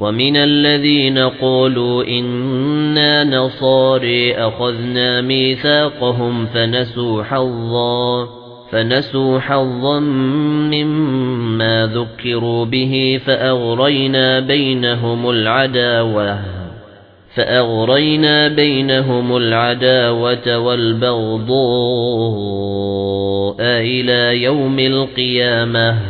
وَمِنَ الَّذِينَ قَالُوا إِنَّا نَصَارَى أَخَذْنَا مِيثَاقَهُمْ فَنَسُوا حَظًّا فَنَسُوا حَظًّا مِّمَّا ذُكِّرُوا بِهِ فَأَغْرَيْنَا بَيْنَهُمُ الْعَدَاوَةَ فَأَغْرَيْنَا بَيْنَهُمُ الْعَدَاوَةَ وَالْبَغْضَاءَ إِلَى يَوْمِ الْقِيَامَةِ.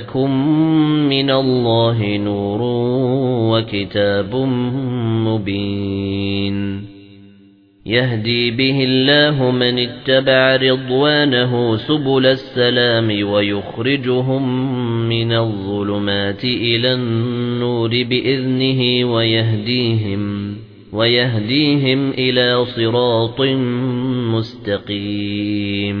جاءكم من الله نور وكتاب مبين. يهدي به الله من اتبع رضوانه سبل السلام ويخرجهم من الظلمات إلى النور بإذنه ويهديهم ويهديهم إلى صراط مستقيم.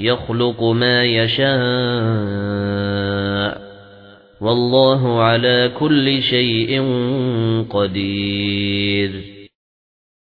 يخلق ما يشاء. والله على كل شيء قدير.